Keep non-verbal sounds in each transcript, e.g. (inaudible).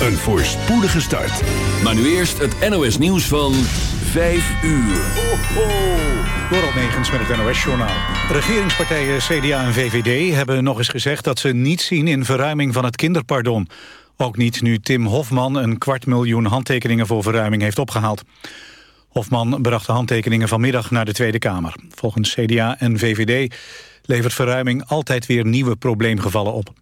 Een voorspoedige start. Maar nu eerst het NOS nieuws van 5 uur. Ho, Dorald Negens met het NOS-journaal. Regeringspartijen CDA en VVD hebben nog eens gezegd... dat ze niet zien in verruiming van het kinderpardon. Ook niet nu Tim Hofman een kwart miljoen handtekeningen... voor verruiming heeft opgehaald. Hofman bracht de handtekeningen vanmiddag naar de Tweede Kamer. Volgens CDA en VVD levert verruiming altijd weer nieuwe probleemgevallen op.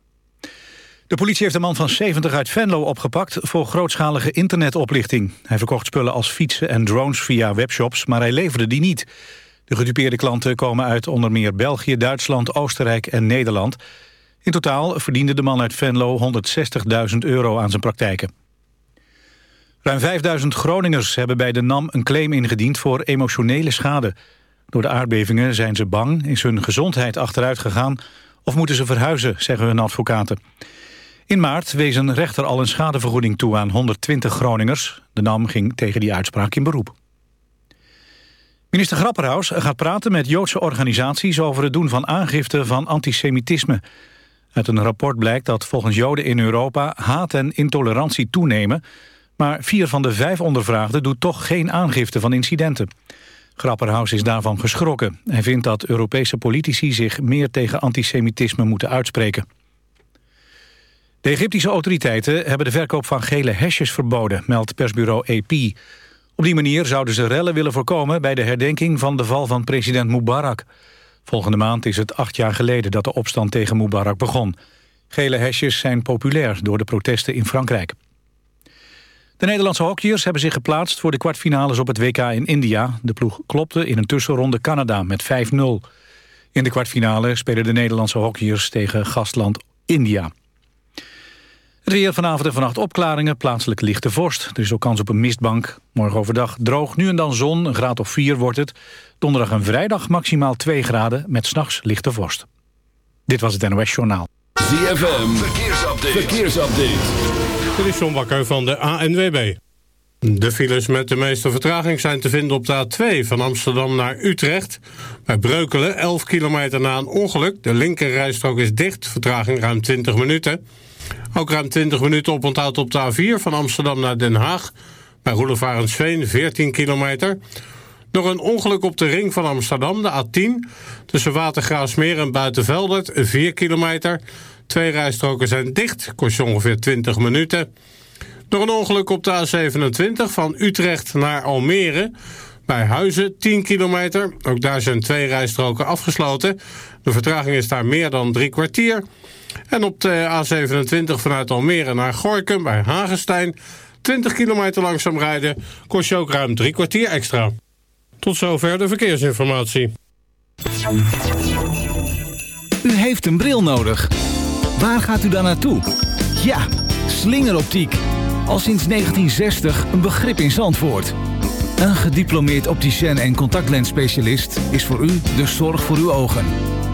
De politie heeft een man van 70 uit Venlo opgepakt... voor grootschalige internetoplichting. Hij verkocht spullen als fietsen en drones via webshops... maar hij leverde die niet. De gedupeerde klanten komen uit onder meer België, Duitsland, Oostenrijk en Nederland. In totaal verdiende de man uit Venlo 160.000 euro aan zijn praktijken. Ruim 5000 Groningers hebben bij de NAM een claim ingediend voor emotionele schade. Door de aardbevingen zijn ze bang, is hun gezondheid achteruit gegaan... of moeten ze verhuizen, zeggen hun advocaten. In maart wees een rechter al een schadevergoeding toe aan 120 Groningers. De NAM ging tegen die uitspraak in beroep. Minister Grapperhaus gaat praten met Joodse organisaties... over het doen van aangifte van antisemitisme. Uit een rapport blijkt dat volgens Joden in Europa... haat en intolerantie toenemen... maar vier van de vijf ondervraagden doet toch geen aangifte van incidenten. Grapperhaus is daarvan geschrokken. Hij vindt dat Europese politici zich meer tegen antisemitisme moeten uitspreken. De Egyptische autoriteiten hebben de verkoop van gele hesjes verboden, meldt persbureau AP. Op die manier zouden ze rellen willen voorkomen bij de herdenking van de val van president Mubarak. Volgende maand is het acht jaar geleden dat de opstand tegen Mubarak begon. Gele hesjes zijn populair door de protesten in Frankrijk. De Nederlandse hockeyers hebben zich geplaatst voor de kwartfinales op het WK in India. De ploeg klopte in een tussenronde Canada met 5-0. In de kwartfinale spelen de Nederlandse hockeyers tegen gastland India. Het weer vanavond en vannacht opklaringen, plaatselijk lichte vorst. Er is ook kans op een mistbank. Morgen overdag droog, nu en dan zon, een graad of 4 wordt het. Donderdag en vrijdag maximaal 2 graden met s'nachts lichte vorst. Dit was het NOS Journaal. ZFM, verkeersupdate. verkeersupdate. Dit is John Bakker van de ANWB. De files met de meeste vertraging zijn te vinden op de A2 van Amsterdam naar Utrecht. Bij Breukelen, 11 kilometer na een ongeluk. De linkerrijstrook is dicht, vertraging ruim 20 minuten. Ook ruim 20 minuten oponthoud op de A4 van Amsterdam naar Den Haag. Bij Roelevarensveen 14 kilometer. Nog een ongeluk op de ring van Amsterdam, de A10. Tussen Watergraafsmeer en Buitenveldert 4 kilometer. Twee rijstroken zijn dicht, kost ongeveer 20 minuten. Nog een ongeluk op de A27 van Utrecht naar Almere. Bij Huizen 10 kilometer. Ook daar zijn twee rijstroken afgesloten. De vertraging is daar meer dan drie kwartier. En op de A27 vanuit Almere naar Gorkum bij Hagenstein... 20 kilometer langzaam rijden kost je ook ruim drie kwartier extra. Tot zover de verkeersinformatie. U heeft een bril nodig. Waar gaat u dan naartoe? Ja, slingeroptiek. Al sinds 1960 een begrip in Zandvoort. Een gediplomeerd opticien en contactlensspecialist is voor u de zorg voor uw ogen.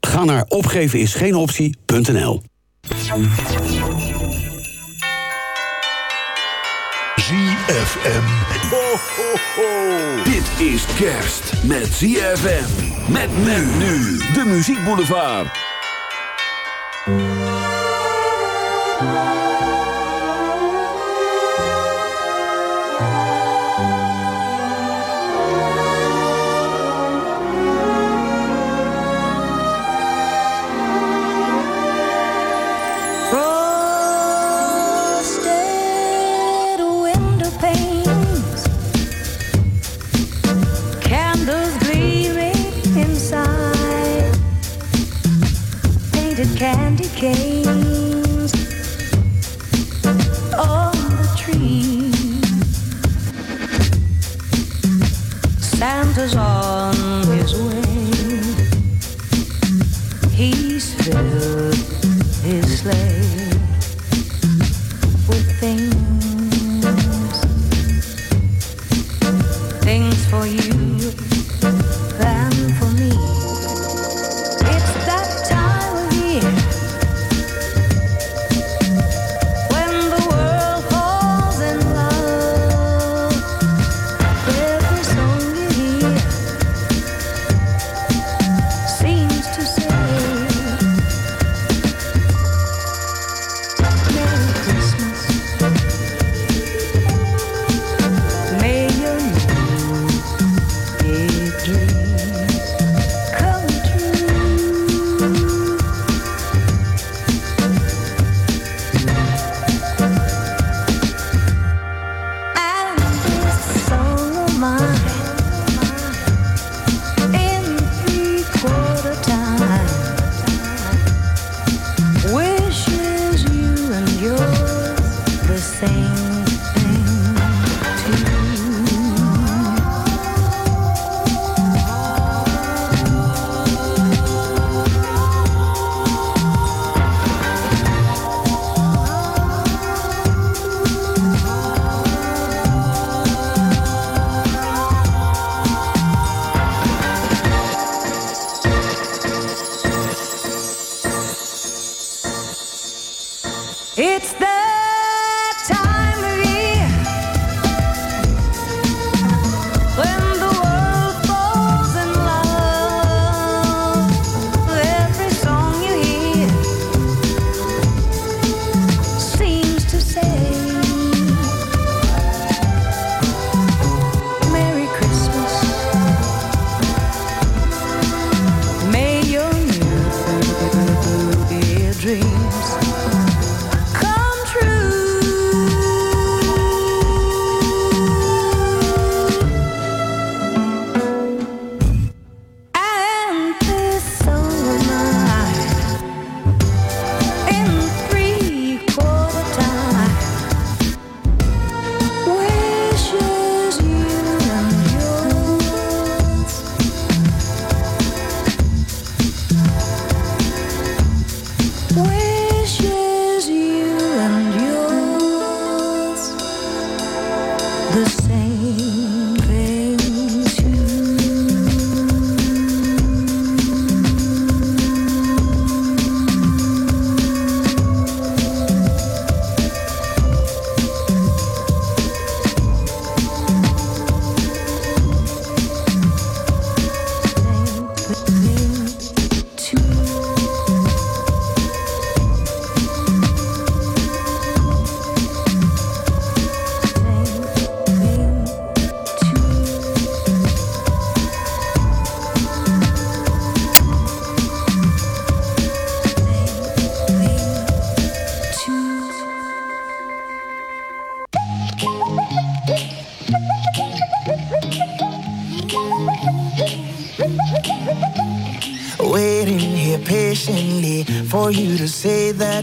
Ga naar opgevenisgeenoptie.nl ZFM. Ho, ho, ho. Dit is kerst met ZFM. Met men nu. De Muziek Boulevard.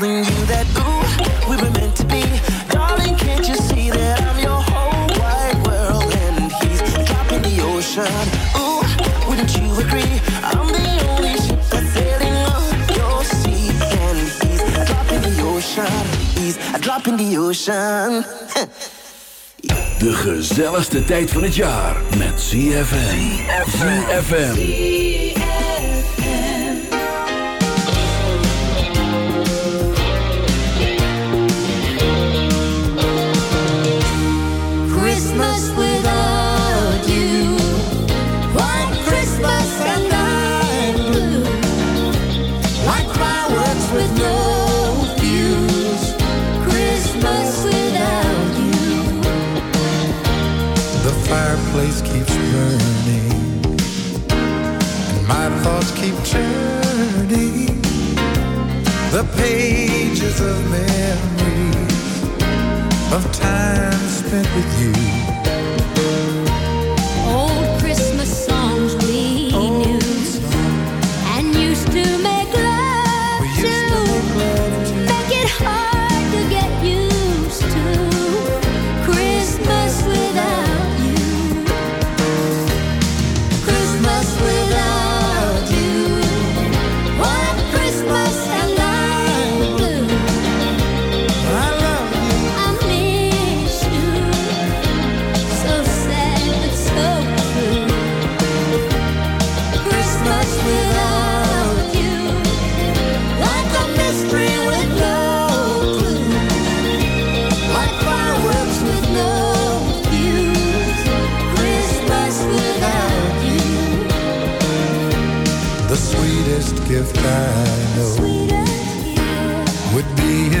Telling you that, ooh, we were meant to be. Darling, can't you see that I'm your whole wide world? And he's a drop in the ocean. Ooh, wouldn't you agree? I'm the only ship that's sailing on your sea. And he's a drop in the ocean. He's a drop in the ocean. (laughs) De gezelligste tijd van het jaar met ZFM. ZFM. Fireplace keeps burning, and my thoughts keep turning. The pages of memories of time spent with you.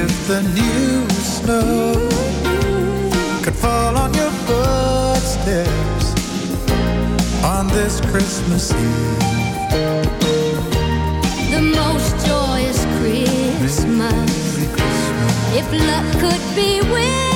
If the new snow could fall on your footsteps on this Christmas Eve. The most joyous Christmas. If luck could be with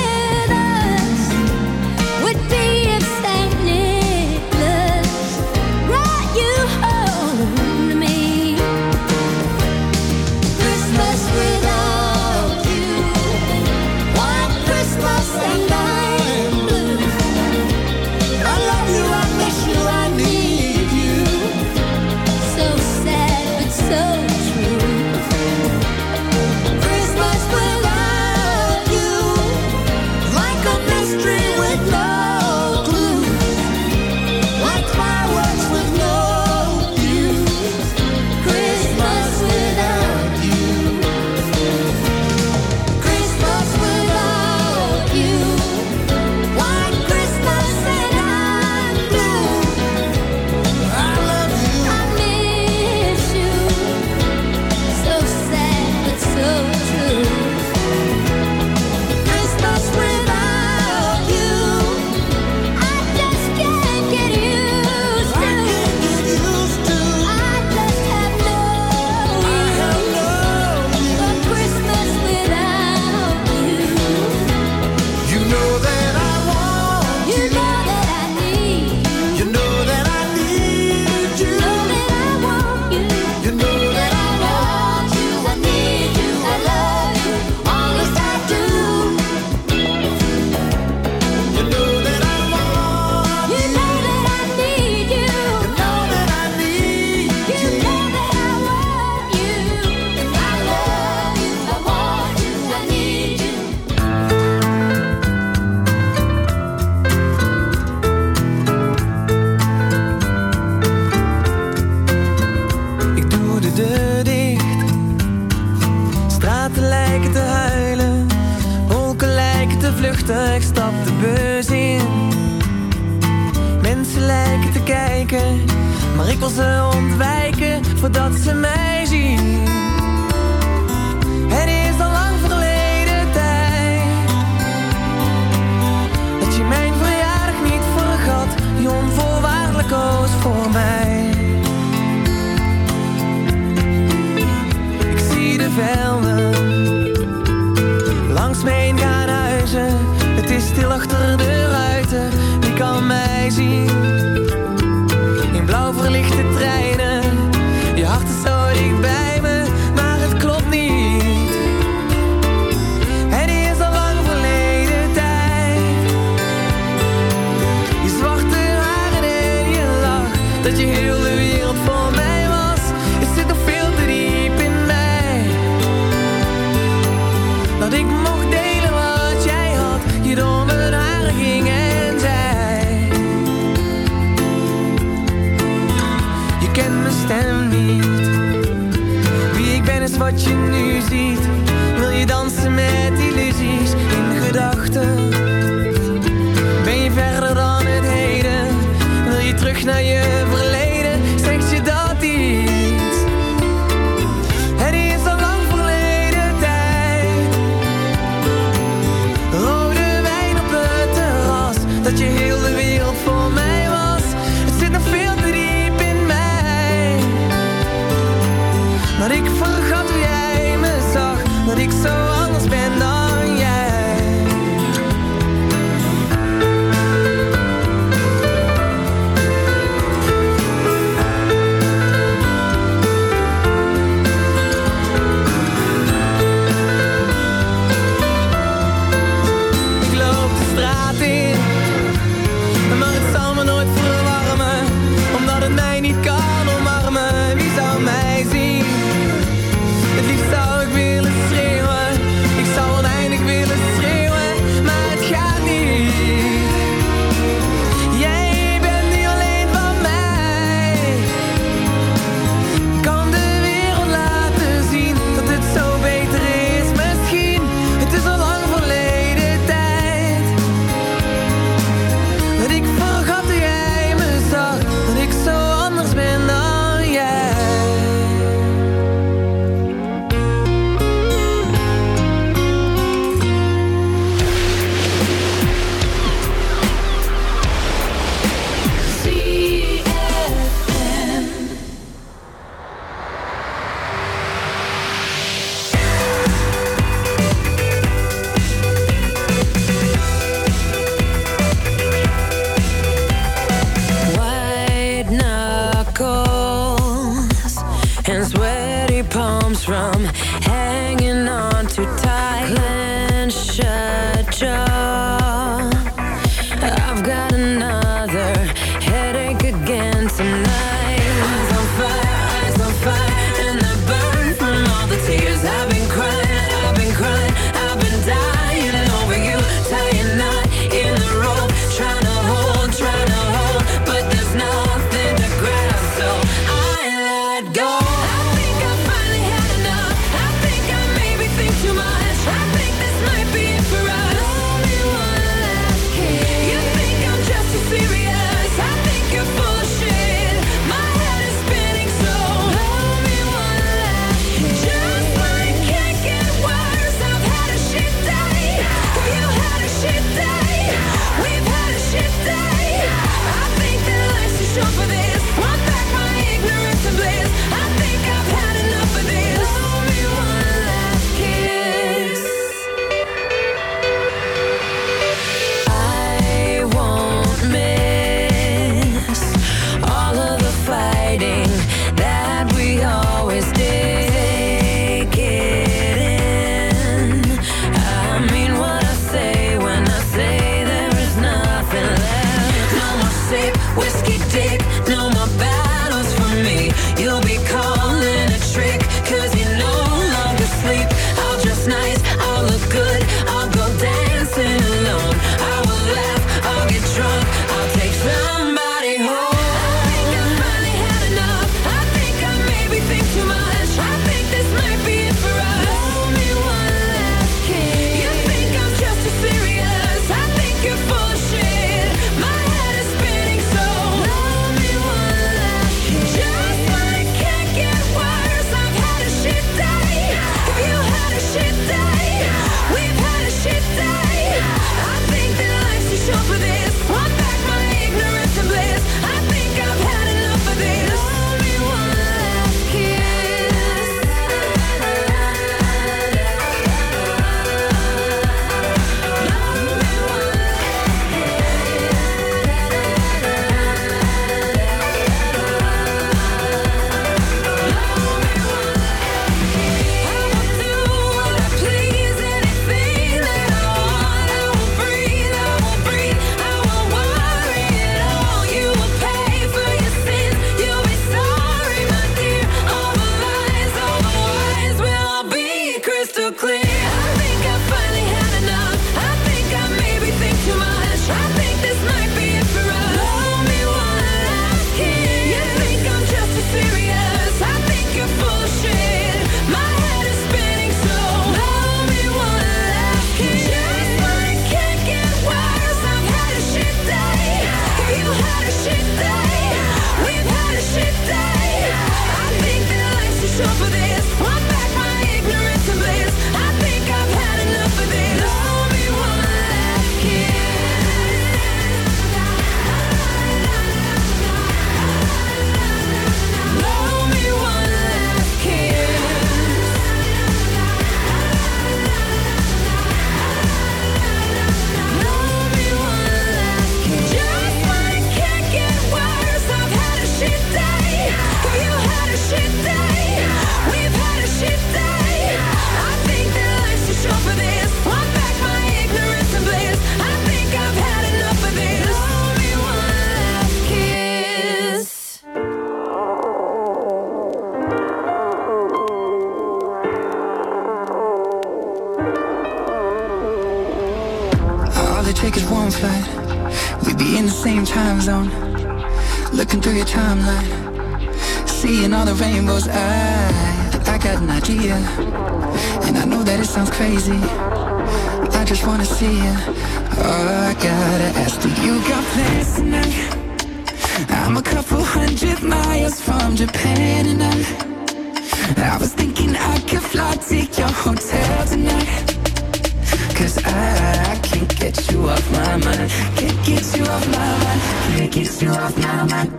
You off my mind. You off my mind.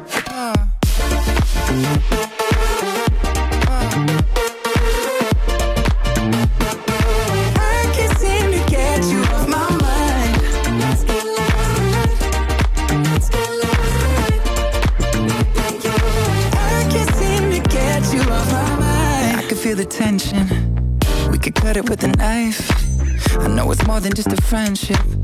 I can feel the tension. We could cut it with a knife. I know it's more than just a friendship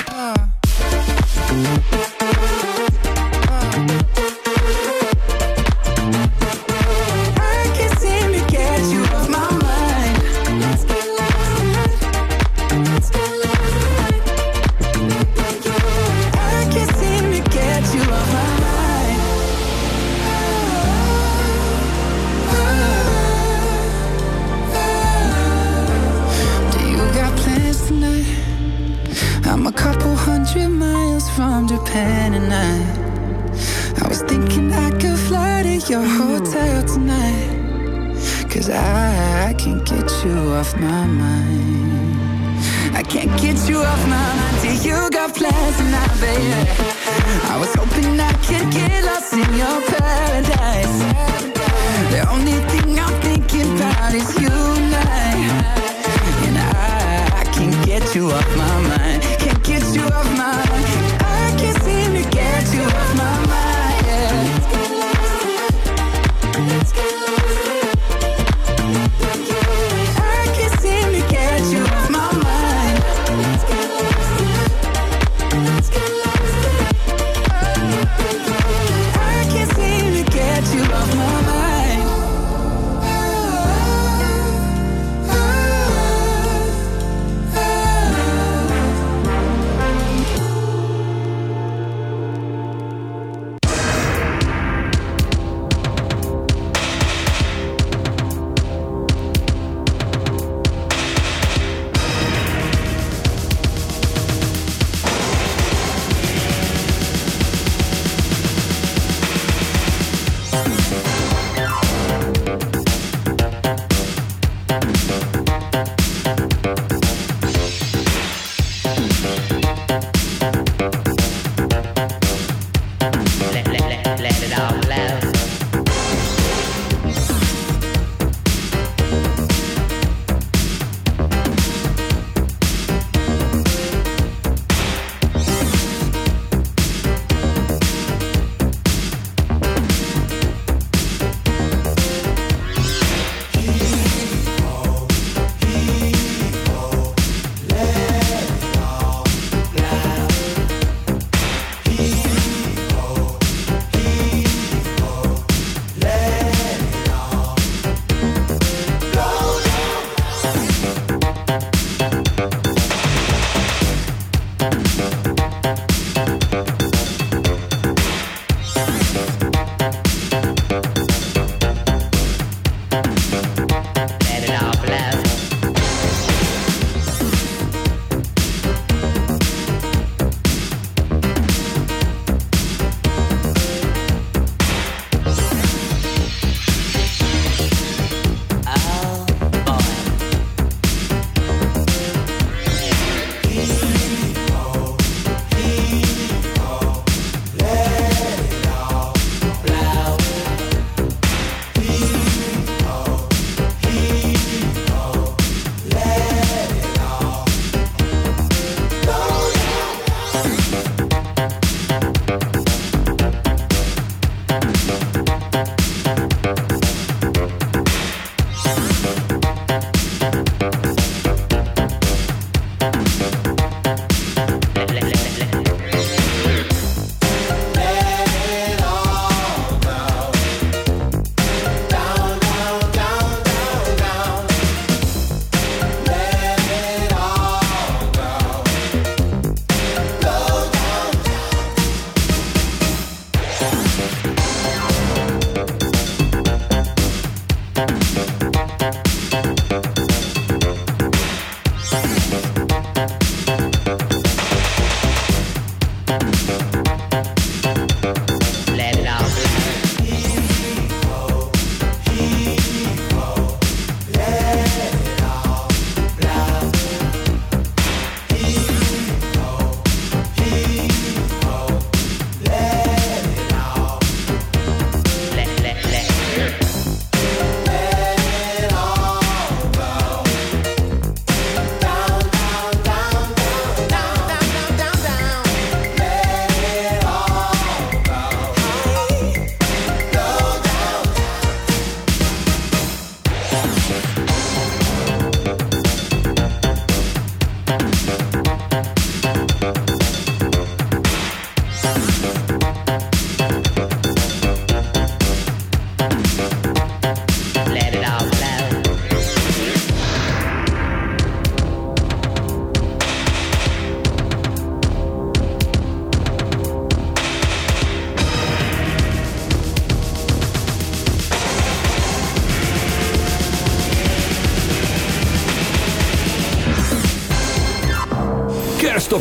Thank you.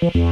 Yeah.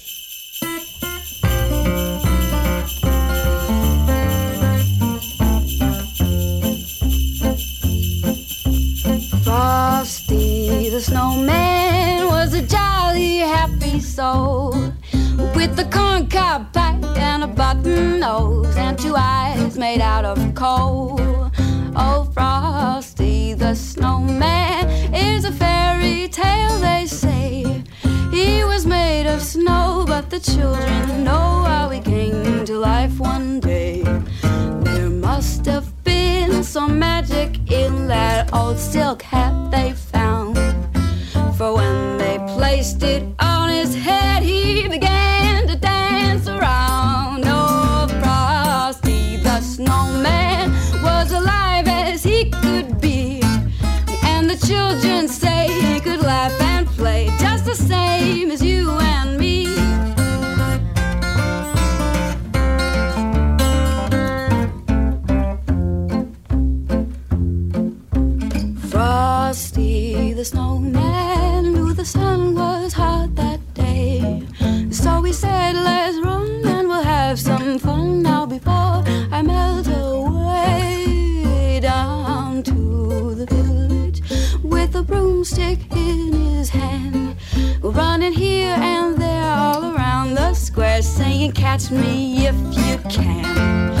Frosty the snowman knew the sun was hot that day. So he said, Let's run and we'll have some fun now before I melt away down to the village with a broomstick in his hand. Running here and there all around the square, saying, Catch me if you can.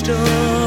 story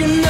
you know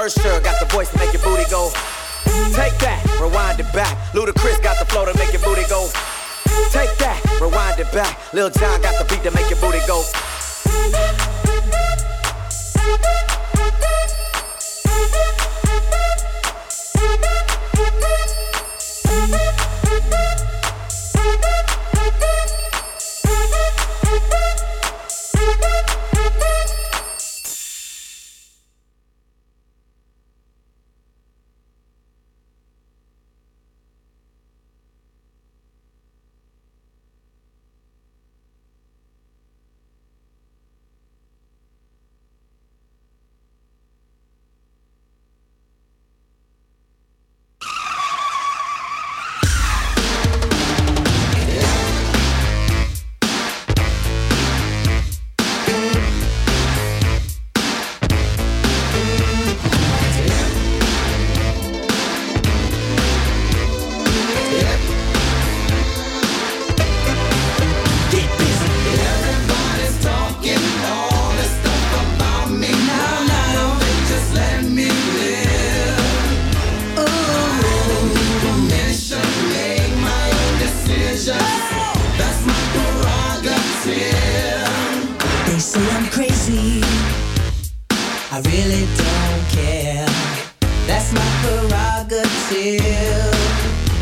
Ursher got the voice to make your booty go. Take that, rewind it back. Ludacris got the flow to make your booty go. Take that, rewind it back. Lil John got the beat to make your booty go.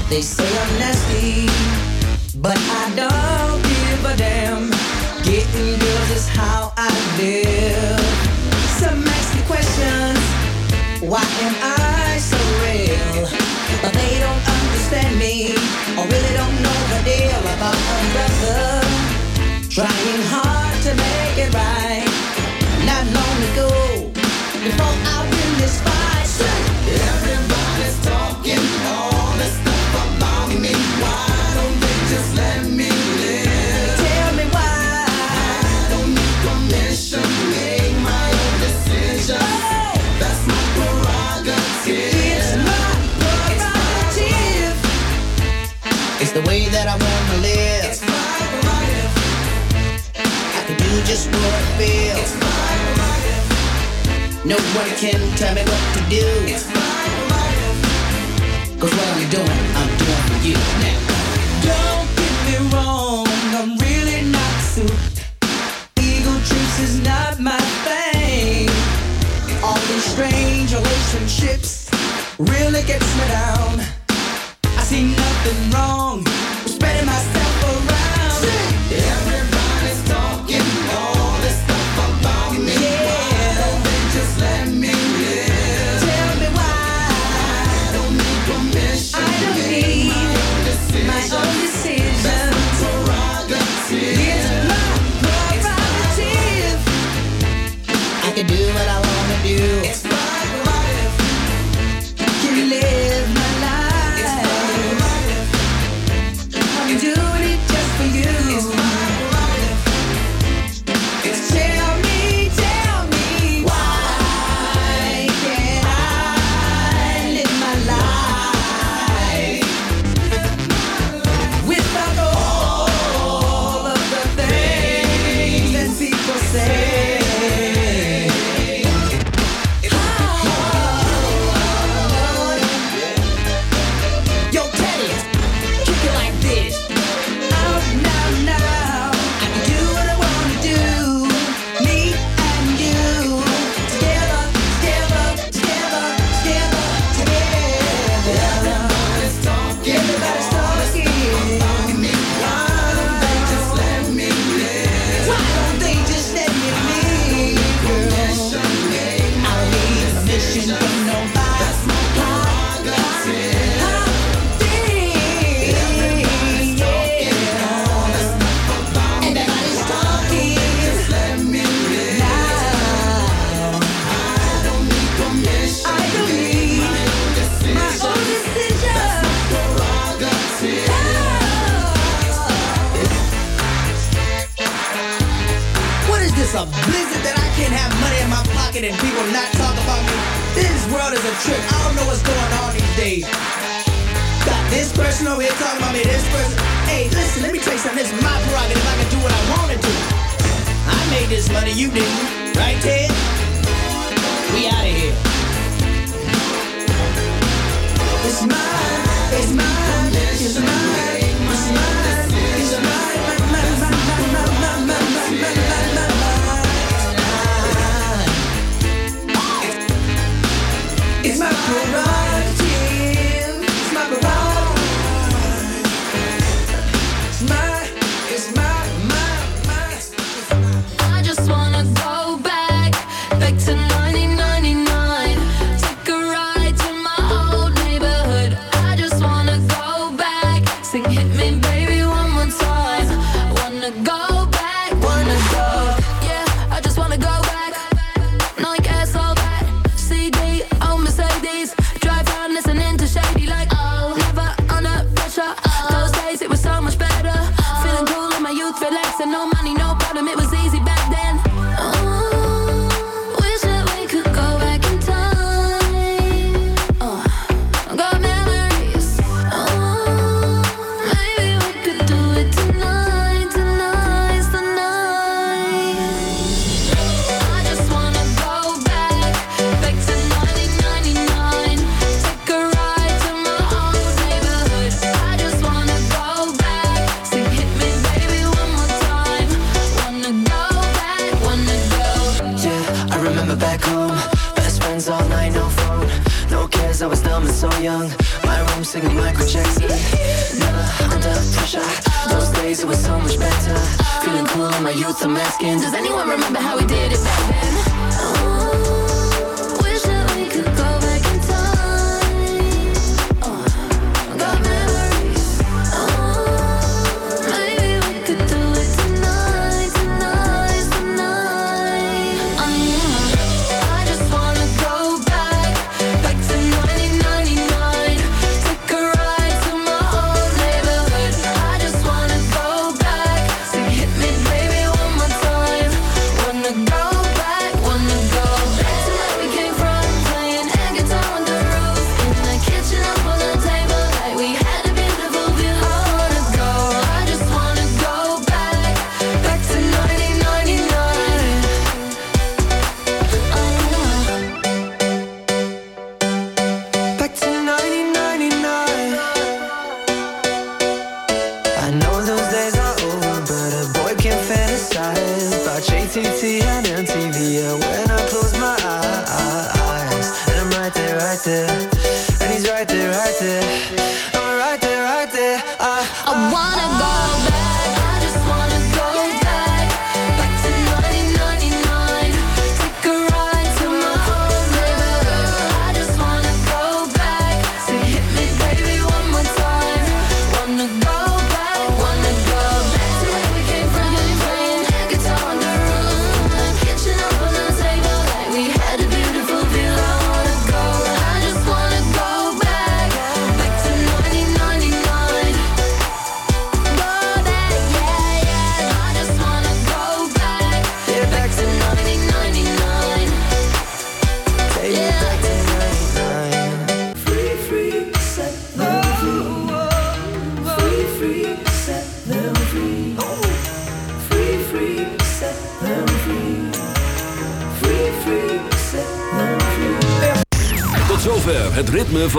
They say I'm nasty, but I don't give a damn. Getting girls is how I live. Feel. It's my prerogative. No one can tell me what to do. It's my prerogative. Cause what I'm doing, I'm doing for you now. Don't get me wrong, I'm really not suit. Ego trips is not my thing. All these strange relationships really gets me down. I see nothing wrong around.